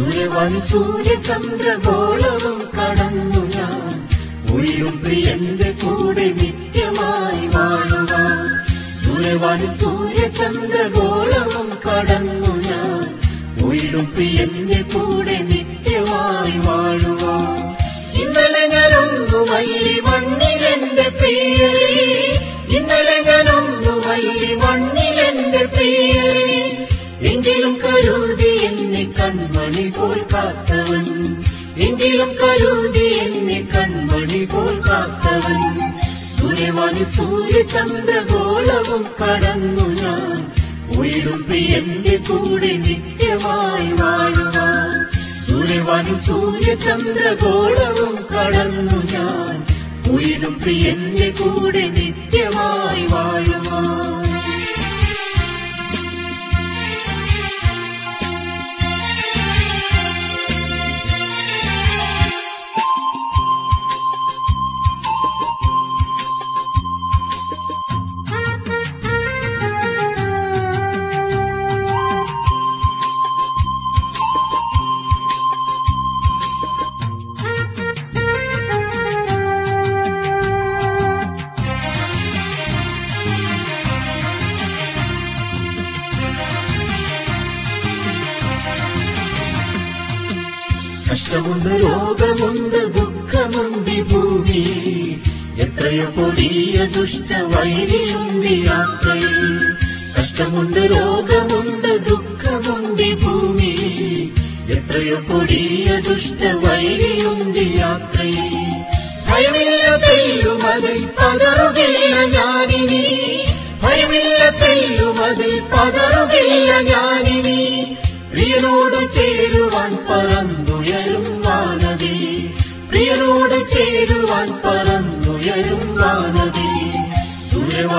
ദൂരവാൻ സൂര്യചന്ദ്രഗോളവും കടന്നു ഞാൻ. ഉയരും പ്രിയന്റെ കൂടെ നിത്യമായി വാഴുവാൻ. ദൂരവാൻ സൂര്യചന്ദ്രഗോളവും കടന്നു ഞാൻ. ഉയരും പ്രിയന്റെ കൂടെ നിത്യമായി വാഴുവാൻ. കൺമണി പോൽ കാത്തവൻ. എങ്കിലും കരുതി എന്നെ കൺമണി പോൽ കാത്തവൻ. ദുരവാനി സൂര്യചന്ദ്രഗോളവും കടന്നു ഞാൻ. ഉയരും പ്രിയന്റെ കൂടെ നിത്യമായി വാഴുവാൻ. ദുരവാനി സൂര്യചന്ദ്രഗോളവും കടന്നു ഞാൻ. ഉയരും പ്രിയന്റെ കൂടെ നിത്യമായി വാഴുവാൻ. കഷ്ടമുണ്ട് രോഗമുണ്ട് ദുഃഖമുണ്ട് ഭൂമി. എത്രയോ കൊടിയ ദുഷ്ടവൈരിയുണ്ട് യാത്രയിൽ. കഷ്ടമുണ്ട് രോഗമുണ്ട് ദുഃഖമുണ്ട് ഭൂമി. എത്രയോ കൊടിയ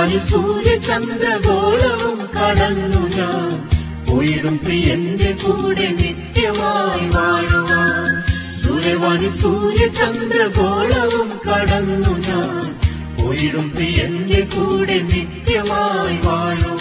ദൂരവാനി സൂര്യചന്ദ്രഗോളവും കടന്നു ഞാൻ. ഉയരും പ്രിയന്റെ കൂടെ നിത്യമായി വാഴുവാൻ. ദൂരവാനി സൂര്യചന്ദ്രഗോളവും കടന്നു ഞാൻ. ഉയരും പ്രിയന്റെ കൂടെ നിത്യമായി വാഴുവാൻ.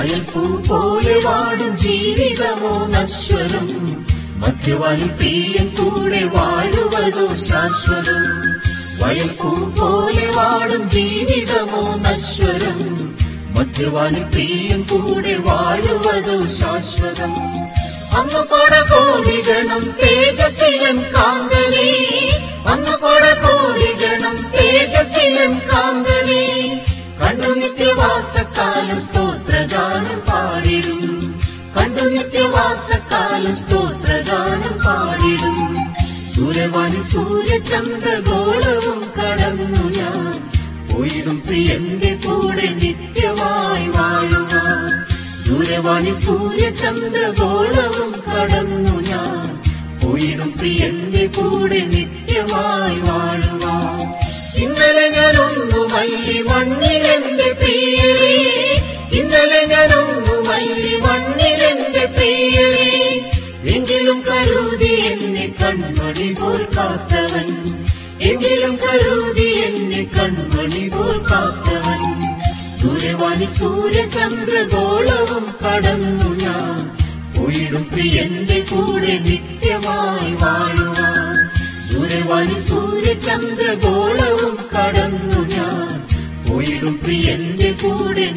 വയൽപ്പൂ പോലെ വാടും ജീവിതമോ നശ്വരം. മധ്യവാനി പ്രിയൻ കൂടെ വാഴുവതോ ശാശ്വതം. വയൽപ്പൂ പോലെ വാടും ജീവിതമോ നശ്വരം. മധ്യവാനി പ്രിയൻ കൂടെ വാഴുവതോ ശാശ്വതം. അന്ന് കൊട കോടികണം തേജസ്സിലൻ കാന്തലേ അന്ന് കൊട കോടികണം തേജസ്സിലൻ കാന്തലേ കണ്ണു നിത്യവാസക്കാലം സ്തോത്രഗാനം നിത്യവാസക്കാലം സ്തോത്രഗാനം പാടിടും. ദൂരവാനി സൂര്യചന്ദ്രഗോളവും കടന്നു ഞാൻ. പോയിടും പ്രിയന്റെ കൂടെ നിത്യമായി വാഴുവാൻ. ദൂരവാനി സൂര്യചന്ദ്രഗോളവും കടന്നു ഞാൻ. പോയിടും പ്രിയന്റെ കൂടെ നിത്യമായി വാഴുവാൻ. ഇന്നലെ ഞാനൊന്നു മല്ലി മണ്ണിലെന്റെ പ്രിയരേ പോൽ കാത്തവൻ. എങ്കിലും കരുതി എന്നെ കൺമണി പോൽ കാത്തവൻ. ദൂരവാനി സൂര്യചന്ദ്രഗോളവും കടന്നു ഞാൻ. ഉയരും പ്രിയന്റെ കൂടെ നിത്യമായി വാഴുവാൻ. ദൂരവാനി സൂര്യചന്ദ്രഗോളവും കടന്നു ഞാൻ. ഉയരും പ്രിയന്റെ കൂടെ